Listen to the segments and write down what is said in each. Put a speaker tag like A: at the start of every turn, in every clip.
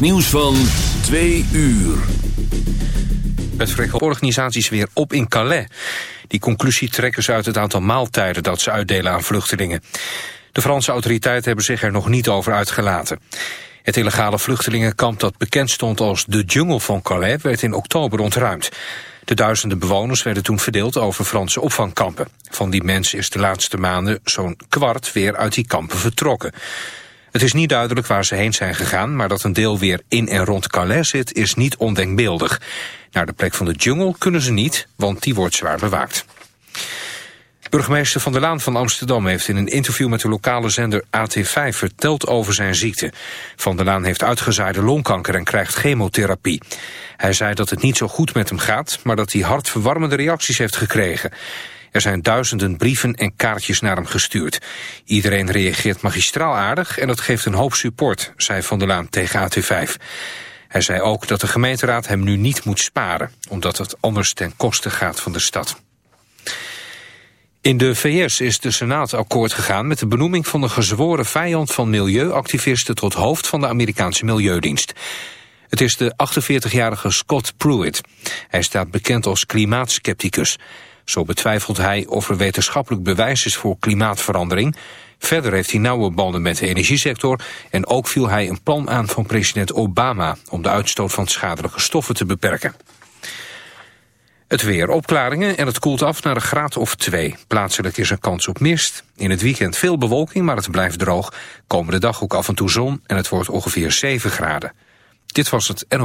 A: Nieuws van 2 uur.
B: Het organisaties weer op in Calais. Die conclusie trekken ze uit het aantal maaltijden dat ze uitdelen aan vluchtelingen. De Franse autoriteiten hebben zich er nog niet over uitgelaten. Het illegale vluchtelingenkamp dat bekend stond als de jungle van Calais werd in oktober ontruimd. De duizenden bewoners werden toen verdeeld over Franse opvangkampen. Van die mensen is de laatste maanden zo'n kwart weer uit die kampen vertrokken. Het is niet duidelijk waar ze heen zijn gegaan, maar dat een deel weer in en rond Calais zit is niet ondenkbeeldig. Naar de plek van de jungle kunnen ze niet, want die wordt zwaar bewaakt. Burgemeester Van der Laan van Amsterdam heeft in een interview met de lokale zender AT5 verteld over zijn ziekte. Van der Laan heeft uitgezaaide longkanker en krijgt chemotherapie. Hij zei dat het niet zo goed met hem gaat, maar dat hij hartverwarmende reacties heeft gekregen. Er zijn duizenden brieven en kaartjes naar hem gestuurd. Iedereen reageert magistraal aardig en dat geeft een hoop support, zei Van der Laan tegen AT5. Hij zei ook dat de gemeenteraad hem nu niet moet sparen, omdat het anders ten koste gaat van de stad. In de VS is de Senaat akkoord gegaan met de benoeming van een gezworen vijand van milieuactivisten tot hoofd van de Amerikaanse Milieudienst. Het is de 48-jarige Scott Pruitt. Hij staat bekend als klimaatskepticus. Zo betwijfelt hij of er wetenschappelijk bewijs is voor klimaatverandering. Verder heeft hij nauwe banden met de energiesector... en ook viel hij een plan aan van president Obama... om de uitstoot van schadelijke stoffen te beperken. Het weer opklaringen en het koelt af naar een graad of twee. Plaatselijk is er kans op mist. In het weekend veel bewolking, maar het blijft droog. Komende dag ook af en toe zon en het wordt ongeveer 7 graden. Dit was het NO.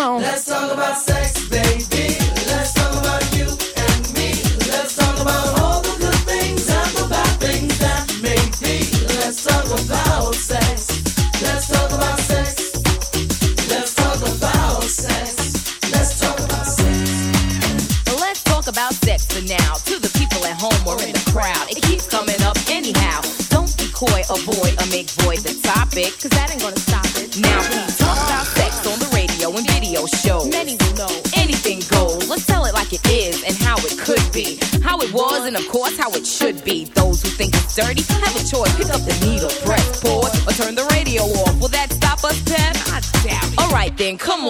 C: on. Let's talk about sex.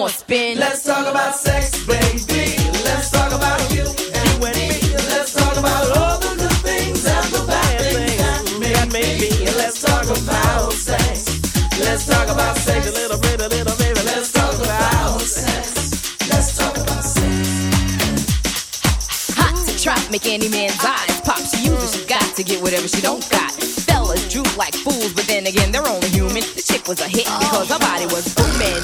D: Then, come spin.
C: Let's talk about sex, baby. Let's talk about you and me. Let's talk about all the good things and the bad things that may be. Let's talk about sex. Let's talk about sex. A little bit, a little baby. Let's talk about sex. Let's talk about sex.
D: Hot to trap, make any man's eyes pop. She uses, she got to get whatever she don't got. Fellas droop like fools, but then again, they're only human. The chick was a hit because her body was booming.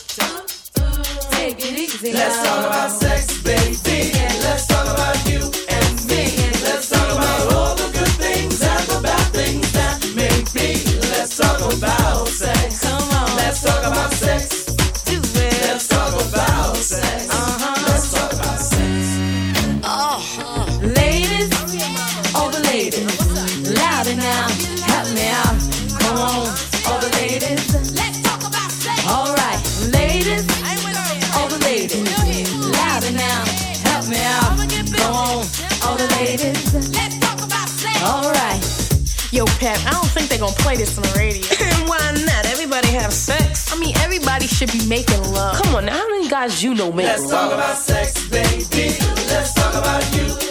C: Let's talk about
E: making love.
F: Come on, now, how many guys you know make
C: Let's talk
F: love?
C: about sex, baby. Let's talk about you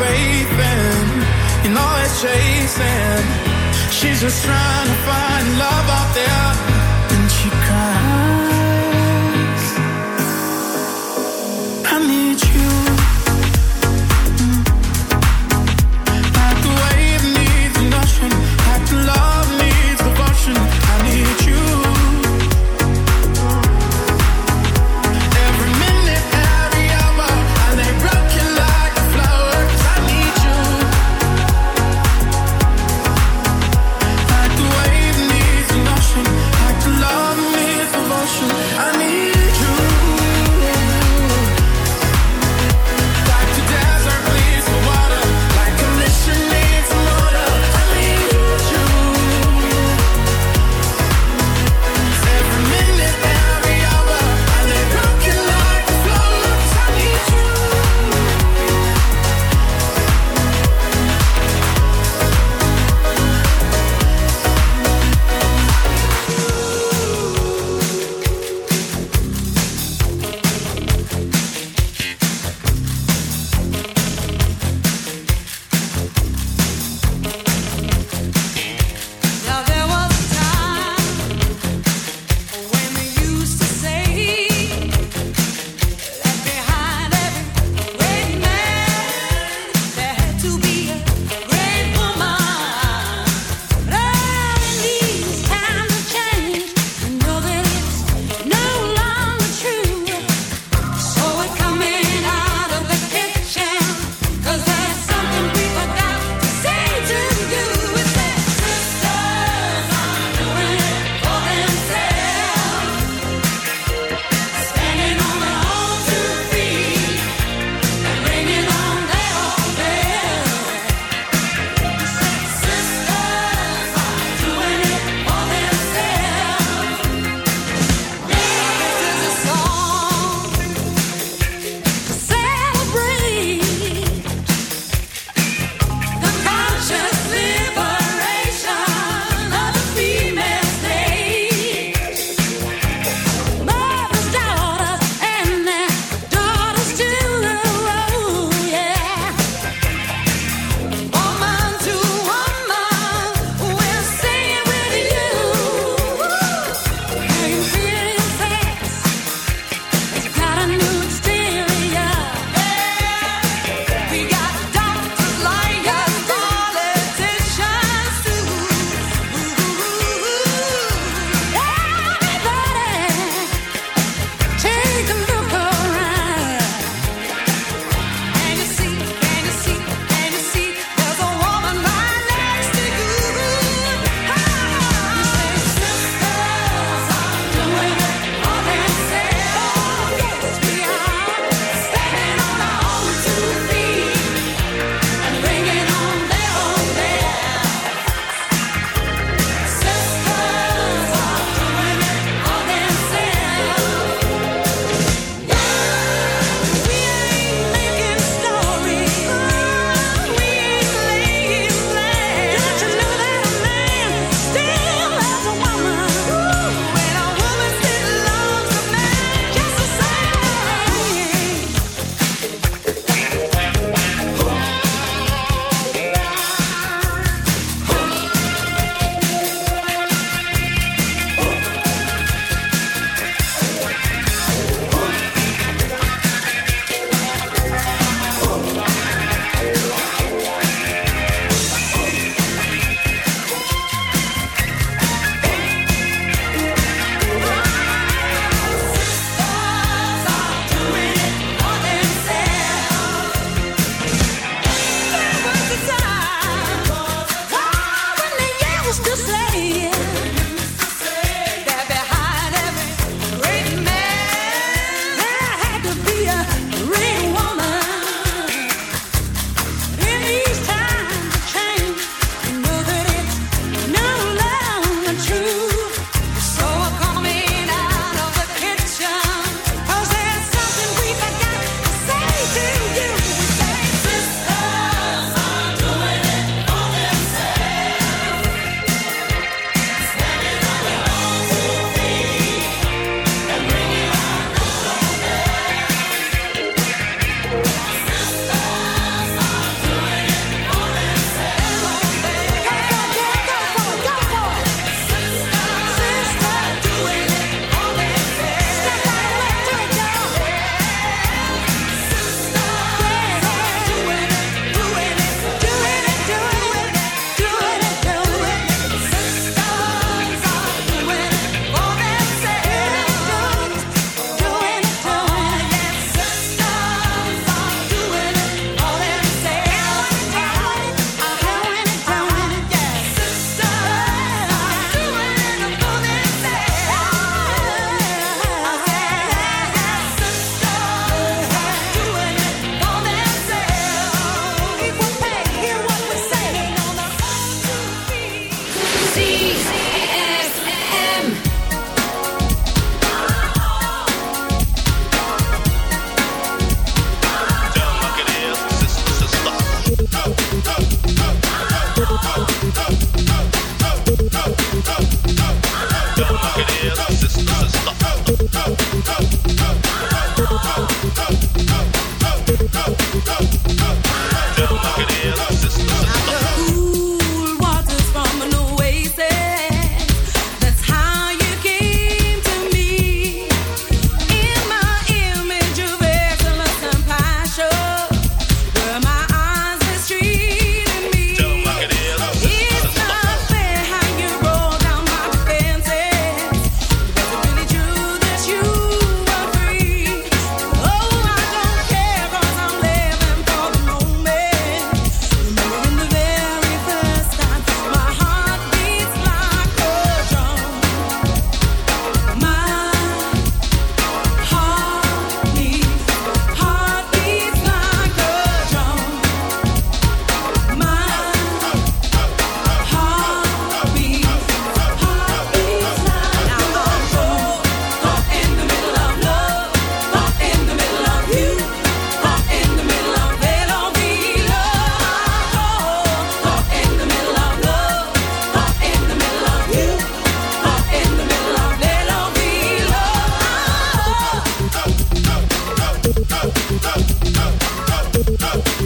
G: faith in. You're always chasing. She's just trying to find love out there.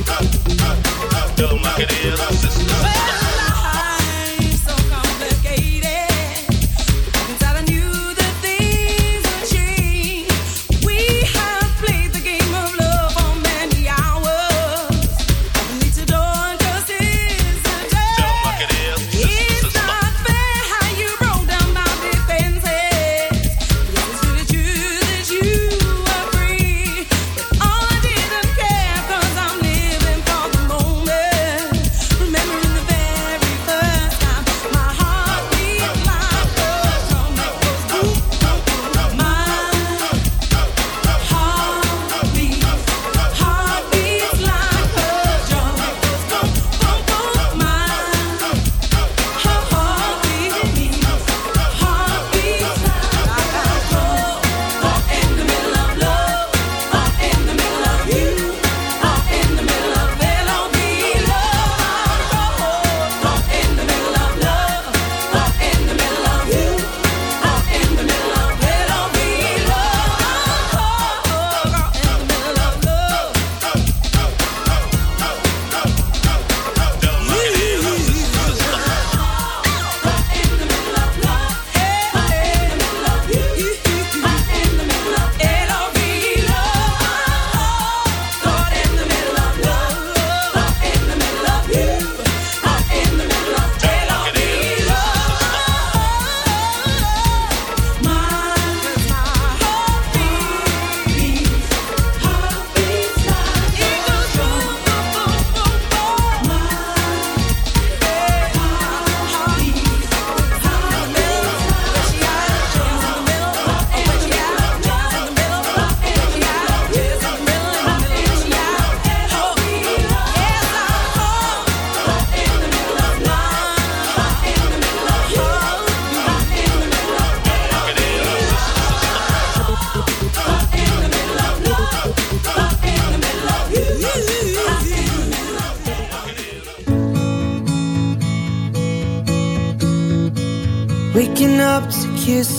H: up.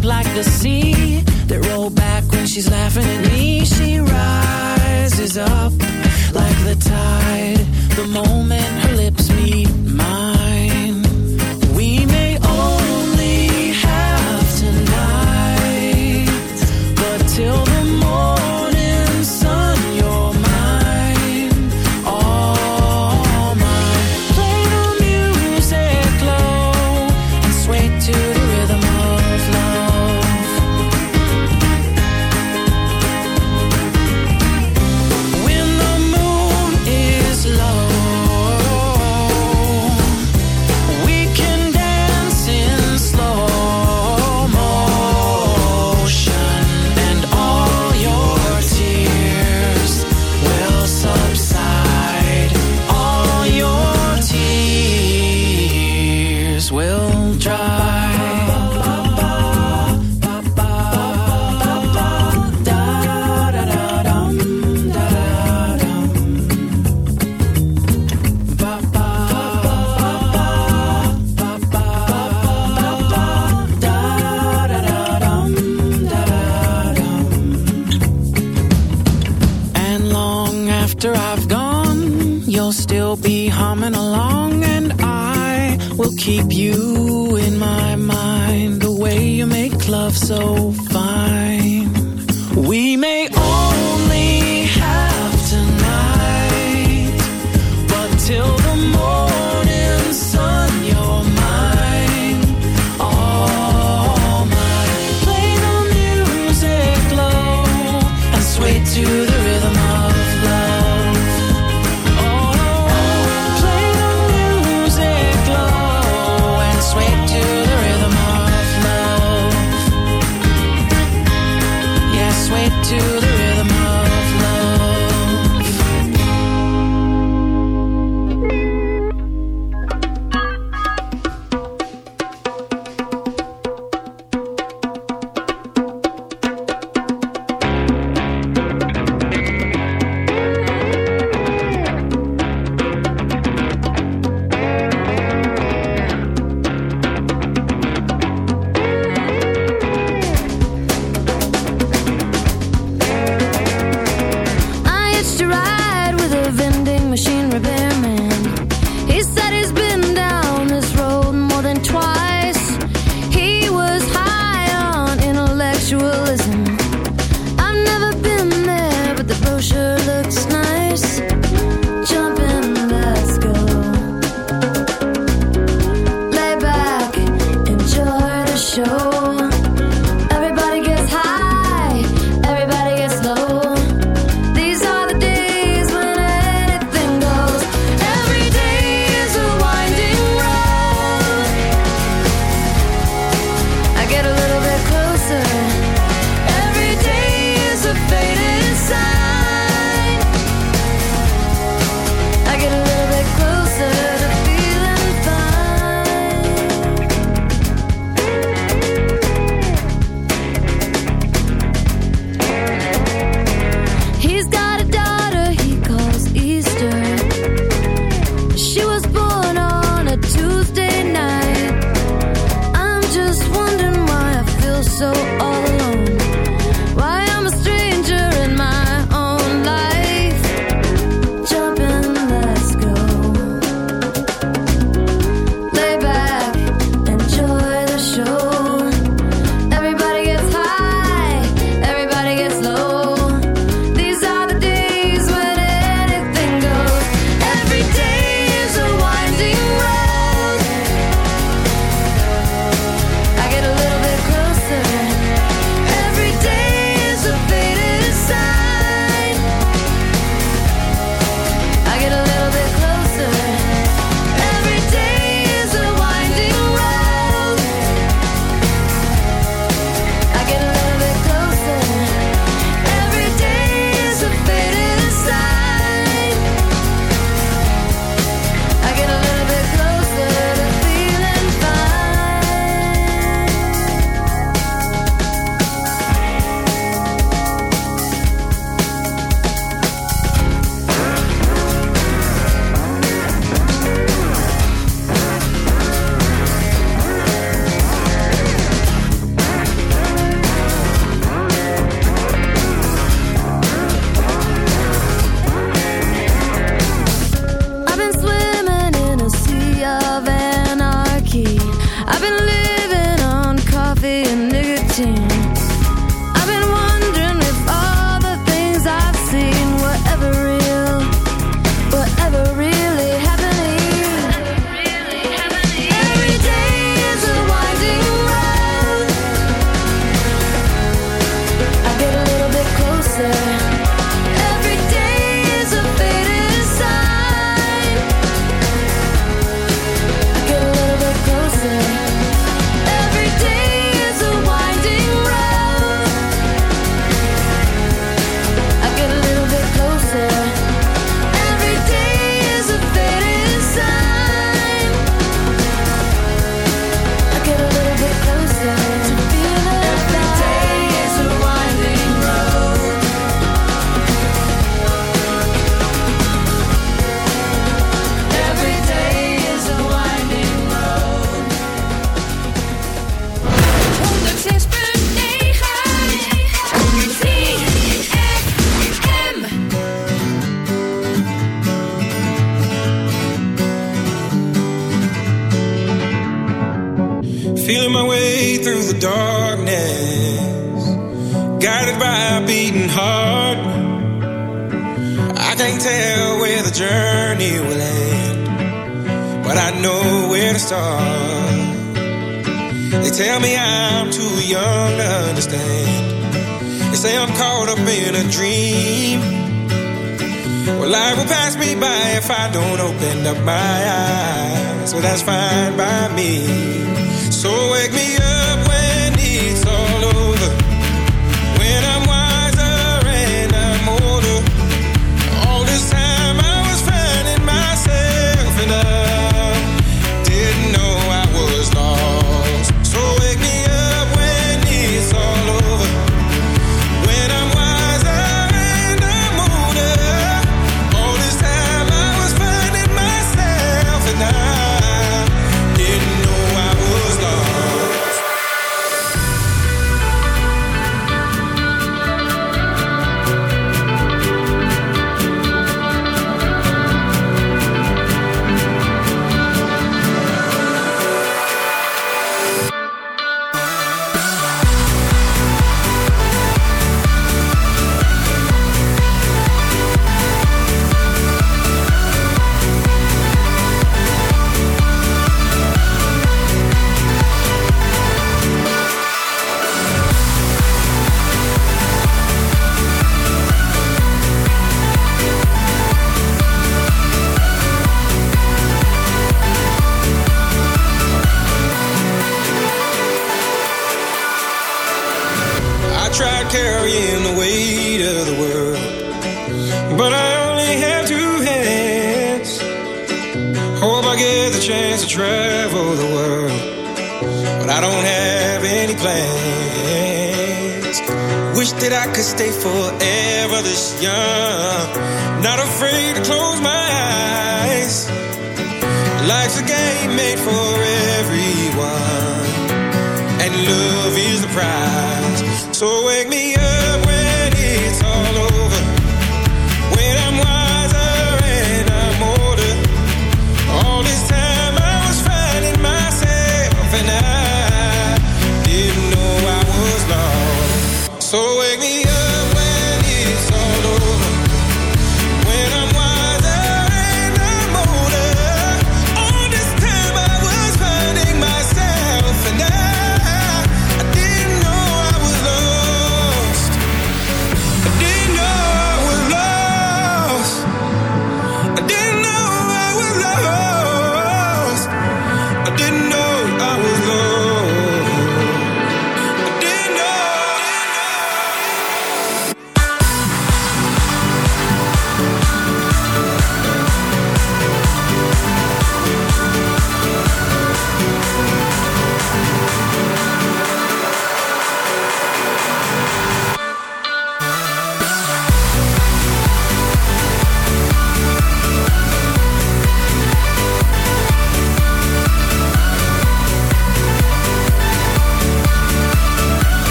I: up like the sea that roll back when she's laughing at me. She rises up like the tide the moment her lips meet you'll still be humming along, and I will keep you in my mind. The way you make love so fine. We may only have tonight, but till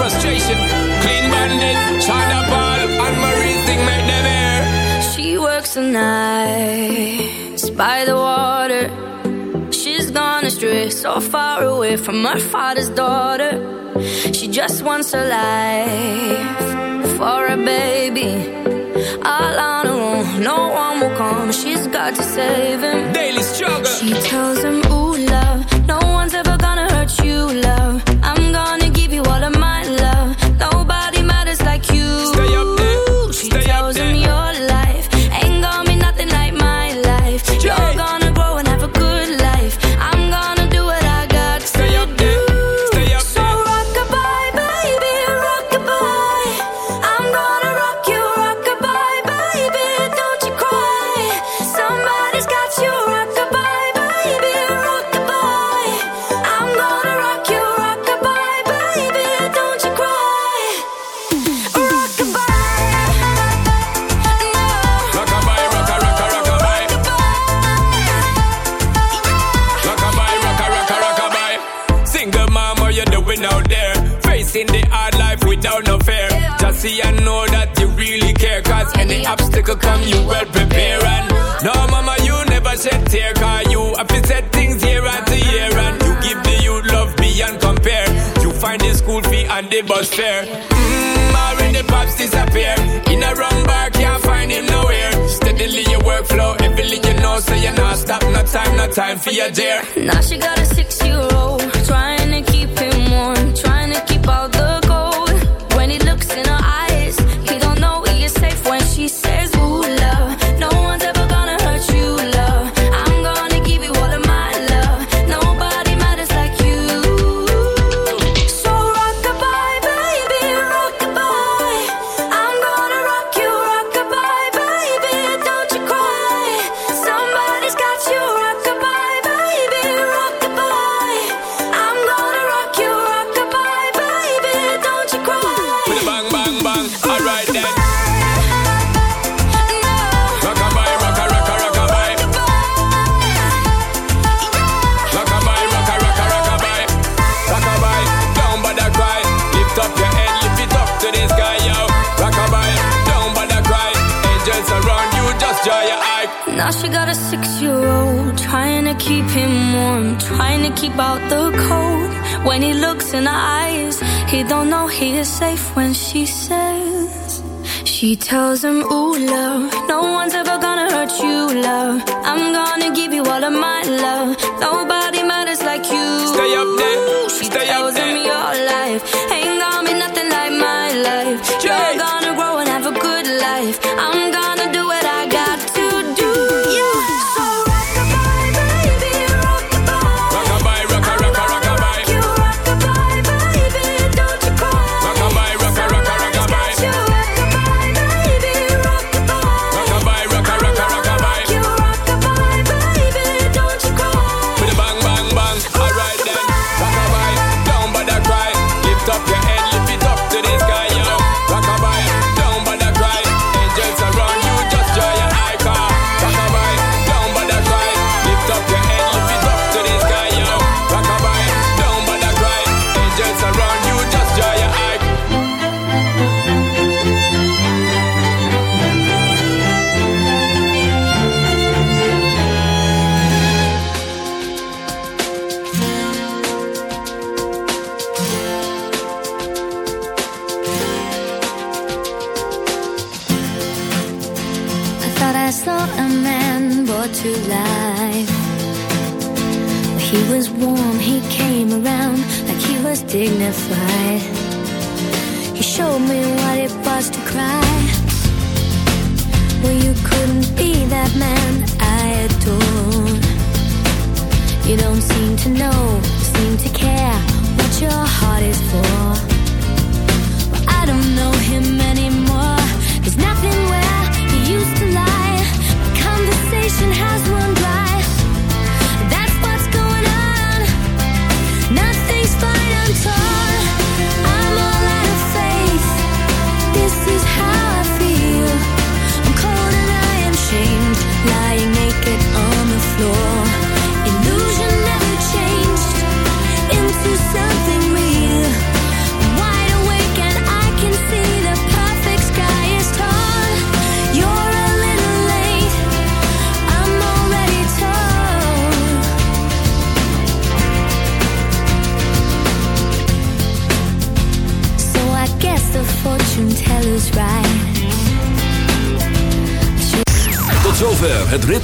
I: frustration. Clean bandit, Sean Paul, and Marie thing made them air. She works the
E: night by the water. She's gone astray, so far away from her father's daughter. She just wants a life for a baby. All on her own, no one will come. She's got to save him. Daily struggle. She tells him, Ooh, love. come, you well prepared, and No mama, you never said tear Cause you have said things year after year And you give the youth love beyond compare. You find the school fee and the bus fare. Mmm, already pops disappear In a wrong bar, can't find him nowhere. Steadily your workflow, everything you know So you're not stop, no time, no time
I: for
E: your dear.
J: Now she got a six-year-old Trying to keep him warm Trying to keep all
E: the